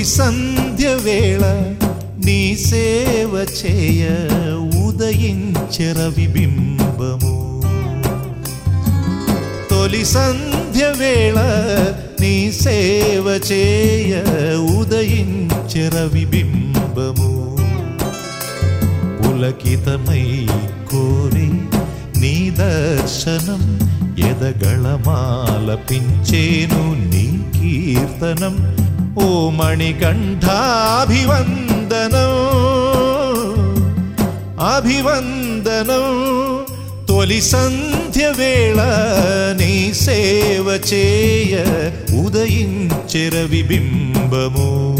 తొలి సంధ్య వేళ నీ సేవ చేయ ఉదయించర విబింబము తొలి సంధ్య వేళ నీ సేవ చేయ ఉదయించర విబింబము పులకితమై కోరి నీ దర్శనం ఎదగళమాలపించేను నీ కీర్తనం ఓ మణికంఠాభివందనం. అభివందనం. తొలి సంధ్య వేళ నీ సేవ చేయ ఉదయించెర విబింబము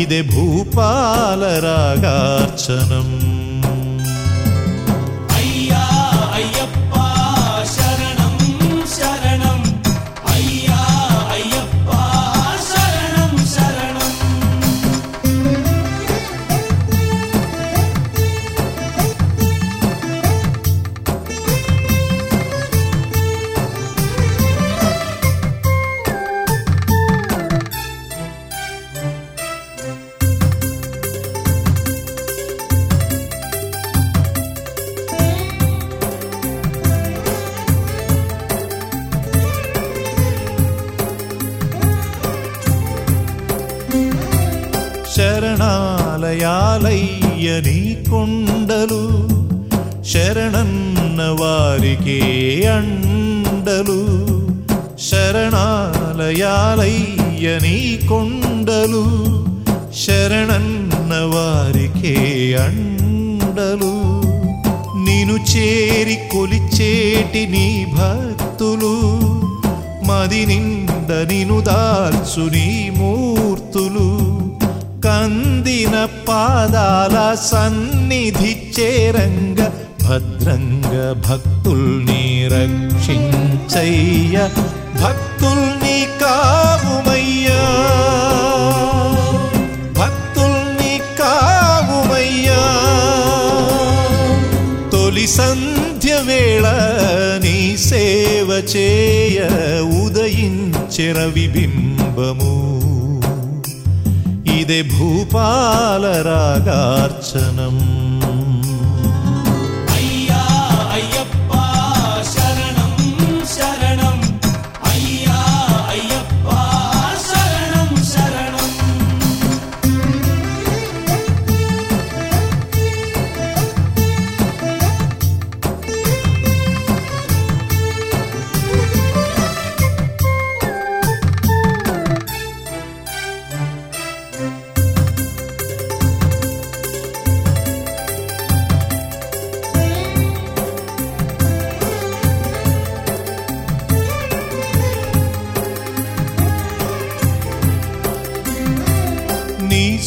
ఇదే భూపాల రాగార్చనం. శరణాలయాలయ్య నీ కొండలు శరణన్న వారికే అండలు. శరణాలయాలయ్య నీ కొండలు శరణన్న వారికే అండలు. నిను చేరి కొలిచేటి నీ భక్తులు మది నింద నిను దాల్చు నీ మూర్తులు. కందిన పాదాల సన్నిధి చేరంగ భద్రంగ భక్తుల్ని రక్షించయ్య. భక్తుల్ని కావుమయ్యా. భక్తుల్ని కావుమయ్యా. తొలి సంధ్య వేళ నీ సేవ చేయ ఉదయించెర విబింబము भूपालरागार्चनम्।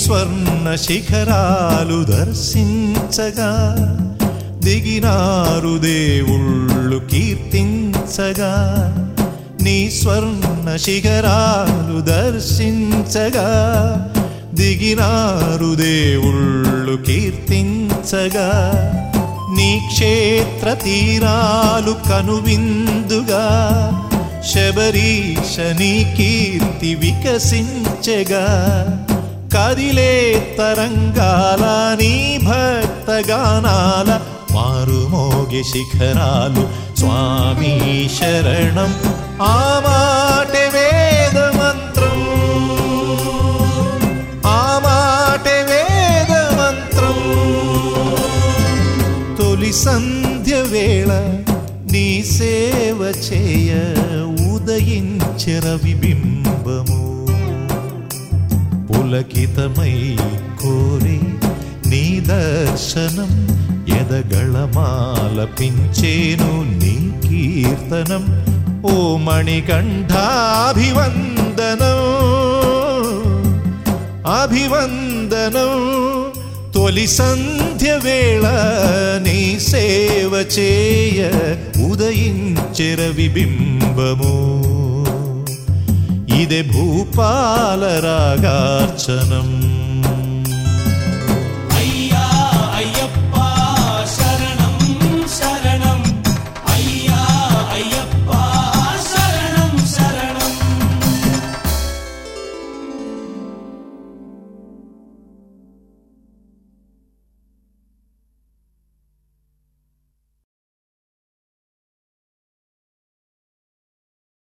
స్వర్ణ శిఖరాలు దర్శించగా దిగినారు దేవుళ్ళు కీర్తించగా నీ స్వర్ణ శిఖరాలు దర్శించగా దిగినారు దేవుళ్ళు కీర్తించగా నీ క్షేత్ర తీరాలు కనువిందుగా శబరీష నీ కీర్తి వికసించగా. కదిలే తరంగాల నీ భక్తగానాల మారుమోగి శిఖరాలు. స్వామి శరణం ఆ మాట వేద మంత్రం ఆ మాట వేద మంత్రం తొలి సంధ్య వేళ నీ సేవ చేయ ఉదయించ రవిబింబము. పులకితమై కోరి నీ దర్శనం ఎదగళమాలపించేను నీ కీర్తనం. ఓ మణికంఠాభివందనం అభివందనం. తొలి సంధ్య వేళ నీ సేవ చేయ ఉదయించెర విబింబము. ఇదే భూపాల రాగార్చనం.